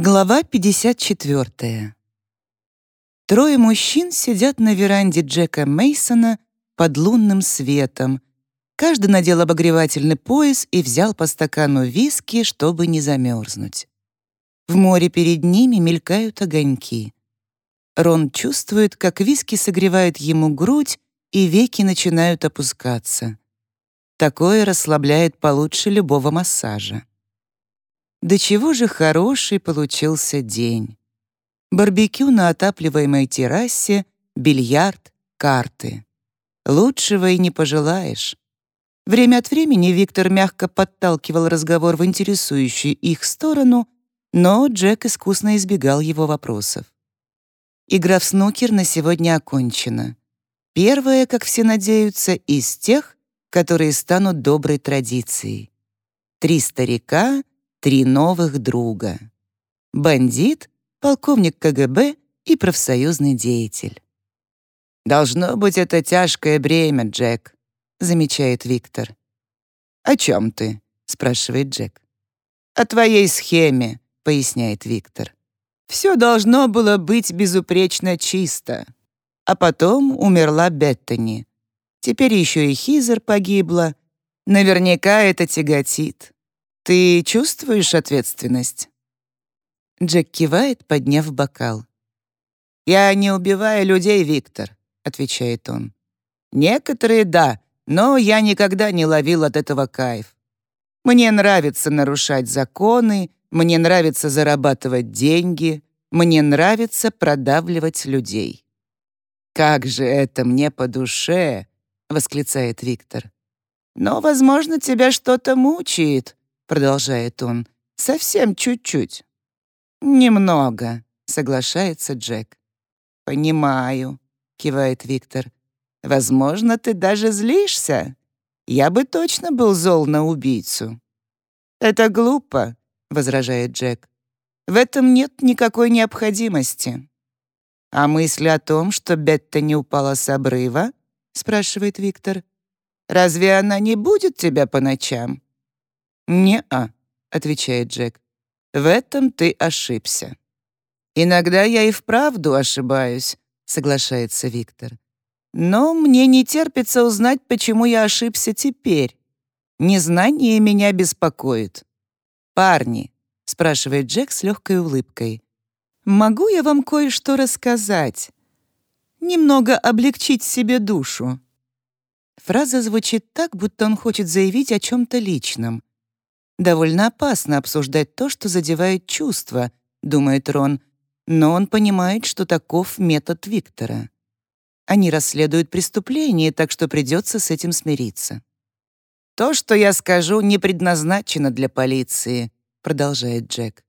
Глава 54. Трое мужчин сидят на веранде Джека Мейсона под лунным светом. Каждый надел обогревательный пояс и взял по стакану виски, чтобы не замерзнуть. В море перед ними мелькают огоньки. Рон чувствует, как виски согревают ему грудь, и веки начинают опускаться. Такое расслабляет получше любого массажа. До чего же хороший получился день. Барбекю на отапливаемой террасе, бильярд, карты. Лучшего и не пожелаешь. Время от времени Виктор мягко подталкивал разговор в интересующую их сторону, но Джек искусно избегал его вопросов. Игра в снукер на сегодня окончена. Первая, как все надеются, из тех, которые станут доброй традицией. Три старика три новых друга. Бандит, полковник КГБ и профсоюзный деятель. «Должно быть, это тяжкое бремя, Джек», — замечает Виктор. «О чем ты?» — спрашивает Джек. «О твоей схеме», — поясняет Виктор. «Все должно было быть безупречно чисто. А потом умерла Беттани. Теперь еще и Хизер погибла. Наверняка это тяготит. «Ты чувствуешь ответственность?» Джек кивает, подняв бокал. «Я не убиваю людей, Виктор», — отвечает он. «Некоторые — да, но я никогда не ловил от этого кайф. Мне нравится нарушать законы, мне нравится зарабатывать деньги, мне нравится продавливать людей». «Как же это мне по душе!» — восклицает Виктор. «Но, возможно, тебя что-то мучает, продолжает он. «Совсем чуть-чуть». «Немного», — соглашается Джек. «Понимаю», — кивает Виктор. «Возможно, ты даже злишься. Я бы точно был зол на убийцу». «Это глупо», — возражает Джек. «В этом нет никакой необходимости». «А мысль о том, что Бетта не упала с обрыва?» — спрашивает Виктор. «Разве она не будет тебя по ночам?» «Не-а», — отвечает Джек. «В этом ты ошибся». «Иногда я и вправду ошибаюсь», — соглашается Виктор. «Но мне не терпится узнать, почему я ошибся теперь. Незнание меня беспокоит». «Парни», — спрашивает Джек с легкой улыбкой, «могу я вам кое-что рассказать? Немного облегчить себе душу». Фраза звучит так, будто он хочет заявить о чем-то личном. Довольно опасно обсуждать то, что задевает чувства, думает Рон, но он понимает, что таков метод Виктора. Они расследуют преступление, так что придется с этим смириться. «То, что я скажу, не предназначено для полиции», — продолжает Джек.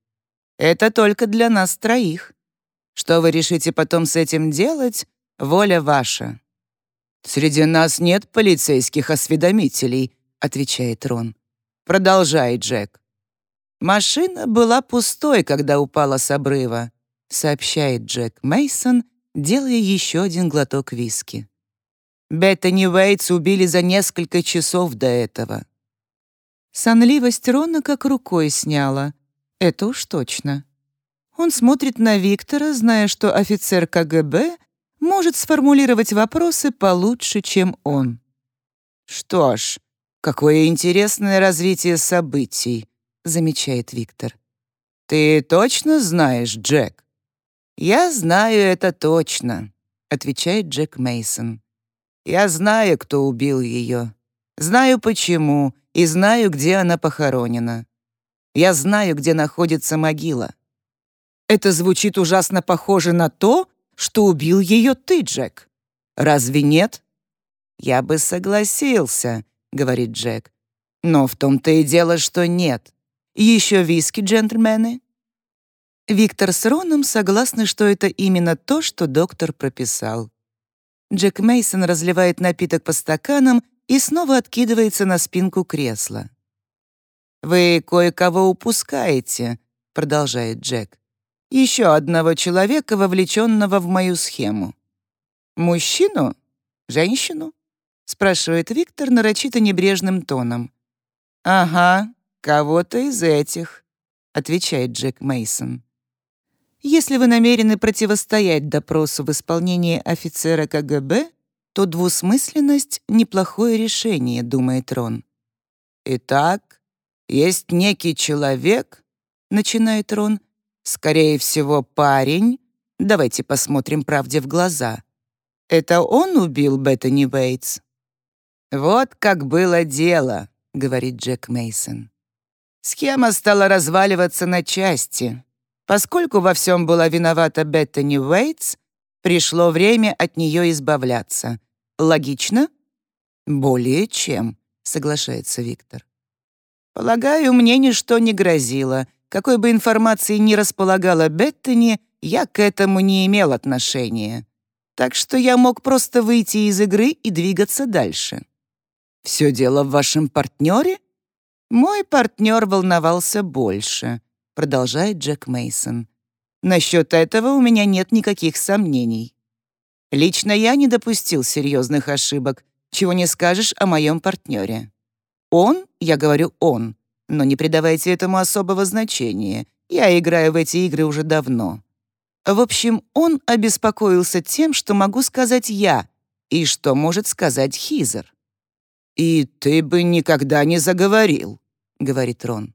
«Это только для нас троих. Что вы решите потом с этим делать, воля ваша». «Среди нас нет полицейских осведомителей», — отвечает Рон. Продолжай, Джек. Машина была пустой, когда упала с обрыва, сообщает Джек Мейсон, делая еще один глоток виски. Беттани Уэйтс убили за несколько часов до этого. Сонливость Рона как рукой сняла. Это уж точно. Он смотрит на Виктора, зная, что офицер КГБ может сформулировать вопросы получше, чем он. «Что ж, «Какое интересное развитие событий», — замечает Виктор. «Ты точно знаешь, Джек?» «Я знаю это точно», — отвечает Джек Мейсон. «Я знаю, кто убил ее. Знаю почему и знаю, где она похоронена. Я знаю, где находится могила». «Это звучит ужасно похоже на то, что убил ее ты, Джек. Разве нет?» «Я бы согласился», — говорит Джек. «Но в том-то и дело, что нет. Еще виски, джентльмены?» Виктор с Роном согласны, что это именно то, что доктор прописал. Джек Мейсон разливает напиток по стаканам и снова откидывается на спинку кресла. «Вы кое-кого упускаете», — продолжает Джек. «Еще одного человека, вовлеченного в мою схему. Мужчину? Женщину? Спрашивает Виктор нарочито небрежным тоном. «Ага, кого-то из этих», — отвечает Джек Мейсон. Если вы намерены противостоять допросу в исполнении офицера КГБ, то двусмысленность — неплохое решение, думает Рон. «Итак, есть некий человек», — начинает Рон, «скорее всего, парень. Давайте посмотрим правде в глаза. Это он убил Беттани Бейтс?» «Вот как было дело», — говорит Джек Мейсон. Схема стала разваливаться на части. Поскольку во всем была виновата Беттани Уэйтс, пришло время от нее избавляться. Логично? Более чем, соглашается Виктор. Полагаю, мне ничто не грозило. Какой бы информации ни располагала Беттани, я к этому не имел отношения. Так что я мог просто выйти из игры и двигаться дальше. Все дело в вашем партнере? Мой партнер волновался больше продолжает Джек Мейсон. Насчет этого у меня нет никаких сомнений. Лично я не допустил серьезных ошибок, чего не скажешь о моем партнере. Он, я говорю он, но не придавайте этому особого значения. Я играю в эти игры уже давно. В общем, он обеспокоился тем, что могу сказать я, и что может сказать Хизер. «И ты бы никогда не заговорил», — говорит Рон.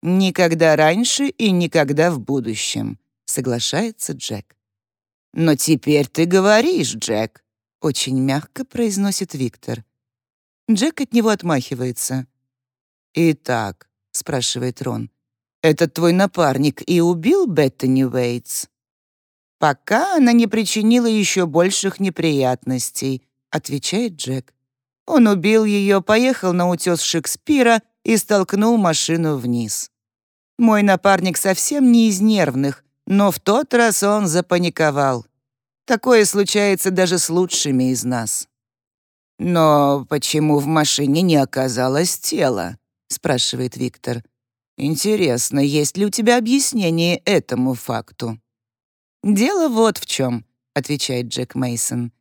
Никогда раньше и никогда в будущем, соглашается Джек. Но теперь ты говоришь, Джек, очень мягко произносит Виктор. Джек от него отмахивается. «Итак», — спрашивает Рон, «этот твой напарник и убил Беттани Уэйтс?» «Пока она не причинила еще больших неприятностей», — отвечает Джек. Он убил ее, поехал на утес Шекспира и столкнул машину вниз. Мой напарник совсем не из нервных, но в тот раз он запаниковал. Такое случается даже с лучшими из нас. «Но почему в машине не оказалось тела?» — спрашивает Виктор. «Интересно, есть ли у тебя объяснение этому факту?» «Дело вот в чем», — отвечает Джек Мейсон.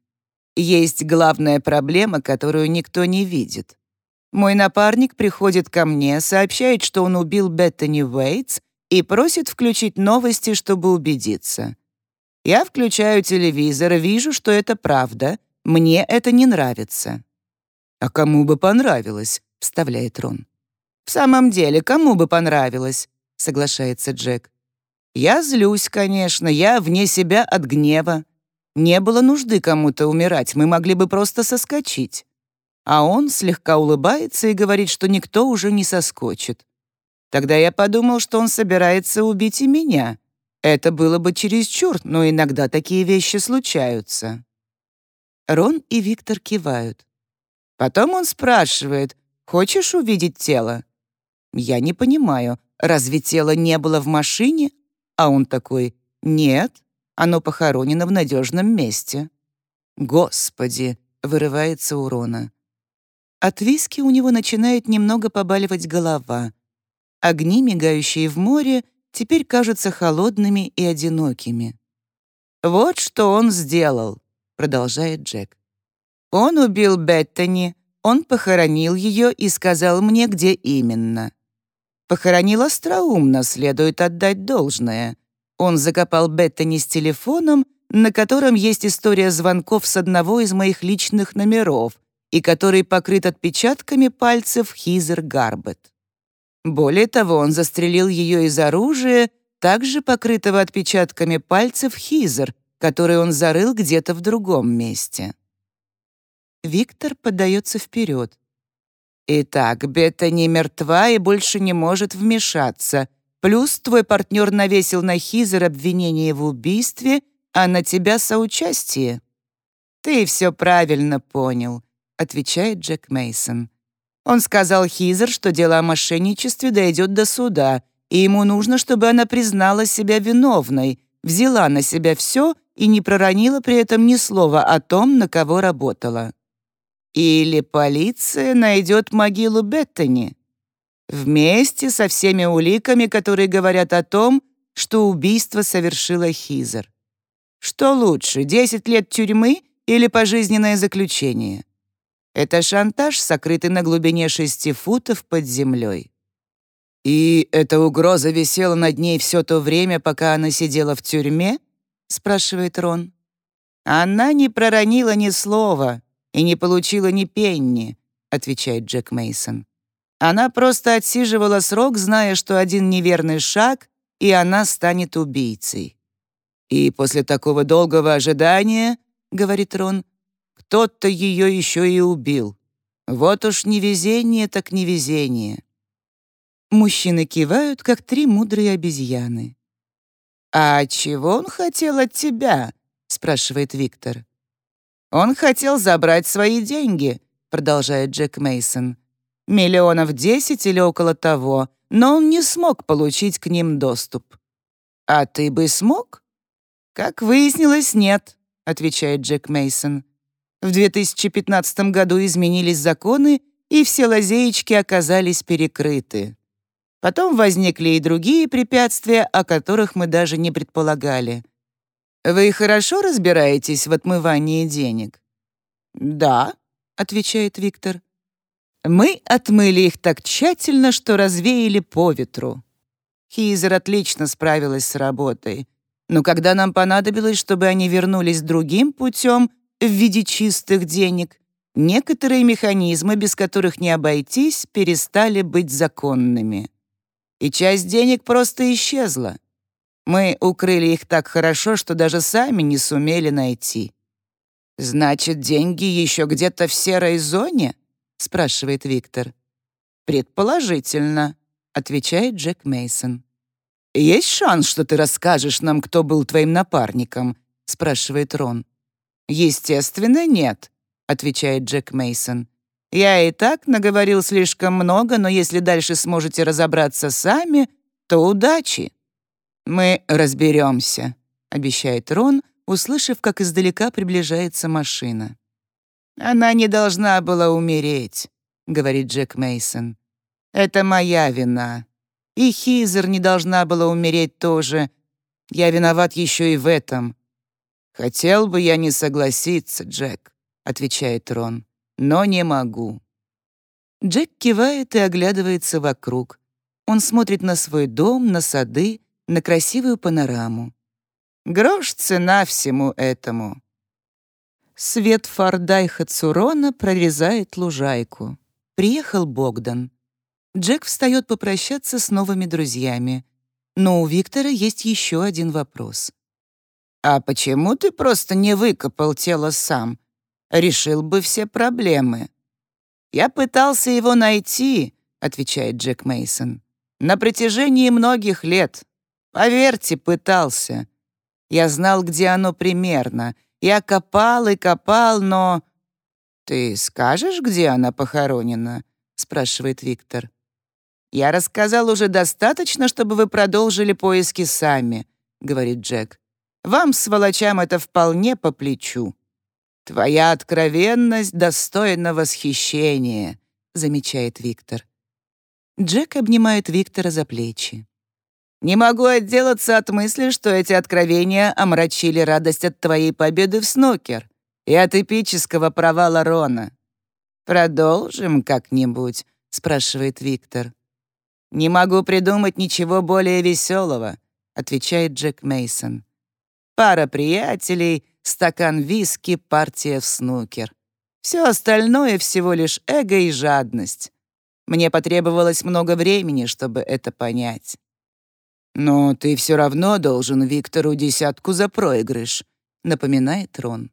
«Есть главная проблема, которую никто не видит. Мой напарник приходит ко мне, сообщает, что он убил Беттани Уэйтс и просит включить новости, чтобы убедиться. Я включаю телевизор, вижу, что это правда. Мне это не нравится. «А кому бы понравилось?» — вставляет Рон. «В самом деле, кому бы понравилось?» — соглашается Джек. «Я злюсь, конечно, я вне себя от гнева. Не было нужды кому-то умирать, мы могли бы просто соскочить а он слегка улыбается и говорит, что никто уже не соскочит. Тогда я подумал, что он собирается убить и меня. Это было бы чересчур, но иногда такие вещи случаются. Рон и Виктор кивают. Потом он спрашивает, «Хочешь увидеть тело?» Я не понимаю, разве тело не было в машине? А он такой, «Нет, оно похоронено в надежном месте». «Господи!» — вырывается у Рона. От виски у него начинает немного побаливать голова. Огни, мигающие в море, теперь кажутся холодными и одинокими. «Вот что он сделал», — продолжает Джек. «Он убил Беттани, он похоронил ее и сказал мне, где именно. Похоронил остроумно, следует отдать должное. Он закопал Беттани с телефоном, на котором есть история звонков с одного из моих личных номеров, и который покрыт отпечатками пальцев Хизер Гарбет. Более того, он застрелил ее из оружия, также покрытого отпечатками пальцев Хизер, который он зарыл где-то в другом месте. Виктор подается вперед. «Итак, Бета мертва и больше не может вмешаться. Плюс твой партнер навесил на Хизер обвинение в убийстве, а на тебя соучастие. Ты все правильно понял. — отвечает Джек Мейсон. Он сказал Хизер, что дело о мошенничестве дойдет до суда, и ему нужно, чтобы она признала себя виновной, взяла на себя все и не проронила при этом ни слова о том, на кого работала. Или полиция найдет могилу Беттани. Вместе со всеми уликами, которые говорят о том, что убийство совершила Хизер. Что лучше, 10 лет тюрьмы или пожизненное заключение? Это шантаж, сокрытый на глубине шести футов под землей. «И эта угроза висела над ней все то время, пока она сидела в тюрьме?» — спрашивает Рон. «Она не проронила ни слова и не получила ни пенни», — отвечает Джек Мейсон. «Она просто отсиживала срок, зная, что один неверный шаг, и она станет убийцей». «И после такого долгого ожидания, — говорит Рон, — кто-то ее еще и убил. Вот уж невезение так невезение». Мужчины кивают, как три мудрые обезьяны. «А чего он хотел от тебя?» — спрашивает Виктор. «Он хотел забрать свои деньги», — продолжает Джек Мейсон. «Миллионов десять или около того, но он не смог получить к ним доступ». «А ты бы смог?» «Как выяснилось, нет», — отвечает Джек Мейсон. «В 2015 году изменились законы, и все лазеечки оказались перекрыты. Потом возникли и другие препятствия, о которых мы даже не предполагали. Вы хорошо разбираетесь в отмывании денег? Да, отвечает Виктор. Мы отмыли их так тщательно, что развеяли по ветру. Хизер отлично справилась с работой. Но когда нам понадобилось, чтобы они вернулись другим путем в виде чистых денег, некоторые механизмы, без которых не обойтись, перестали быть законными и часть денег просто исчезла. Мы укрыли их так хорошо, что даже сами не сумели найти. «Значит, деньги еще где-то в серой зоне?» — спрашивает Виктор. «Предположительно», — отвечает Джек Мейсон. «Есть шанс, что ты расскажешь нам, кто был твоим напарником?» — спрашивает Рон. «Естественно, нет», — отвечает Джек Мейсон. Я и так наговорил слишком много, но если дальше сможете разобраться сами, то удачи. Мы разберемся, обещает Рон, услышав, как издалека приближается машина. Она не должна была умереть, говорит Джек Мейсон. Это моя вина. И Хизер не должна была умереть тоже. Я виноват еще и в этом. Хотел бы я не согласиться, Джек, отвечает Рон но не могу». Джек кивает и оглядывается вокруг. Он смотрит на свой дом, на сады, на красивую панораму. Грош цена всему этому. Свет фар Дайха прорезает лужайку. Приехал Богдан. Джек встает попрощаться с новыми друзьями. Но у Виктора есть еще один вопрос. «А почему ты просто не выкопал тело сам? решил бы все проблемы. Я пытался его найти, отвечает Джек Мейсон. На протяжении многих лет. Поверьте, пытался. Я знал, где оно примерно. Я копал и копал, но... «Ты скажешь, где она похоронена?» — спрашивает Виктор. «Я рассказал уже достаточно, чтобы вы продолжили поиски сами», — говорит Джек. «Вам, сволочам, это вполне по плечу». «Твоя откровенность достойна восхищения», — замечает Виктор. Джек обнимает Виктора за плечи. «Не могу отделаться от мысли, что эти откровения омрачили радость от твоей победы в снукер и от эпического провала Рона. Продолжим как-нибудь?» — спрашивает Виктор. «Не могу придумать ничего более веселого», — отвечает Джек Мейсон. «Пара приятелей — стакан виски, партия в снукер. Все остальное всего лишь эго и жадность. Мне потребовалось много времени, чтобы это понять. «Но ты все равно должен Виктору десятку за проигрыш», — напоминает Рон.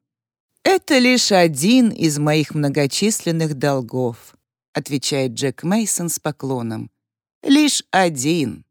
«Это лишь один из моих многочисленных долгов», — отвечает Джек Мейсон с поклоном. «Лишь один».